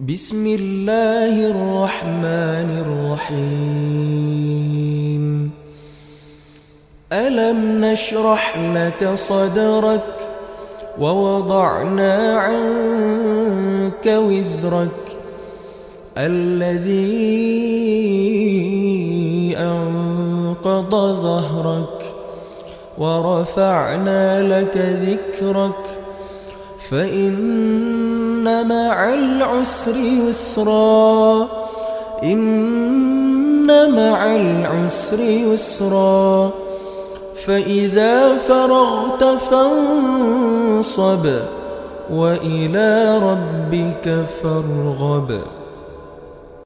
بِسْمِ اللَّهِ الرَّحْمَٰنِ الرَّحِيمِ أَلَمْ نَشْرَحْ لَكَ صَدْرَكَ وَوَضَعْنَا عَنكَ وِزْرَكَ الَّذِي أَنقَضَ ظَهْرَكَ وَرَفَعْنَا لَكَ ذِكْرَكَ فَإِنَّ مَعَ الْعُسْرِ يُسْرًا فَإِذَا فَرَغْتَ فَانصَبْ وَإِلَىٰ رَبِّكَ فَارْغَب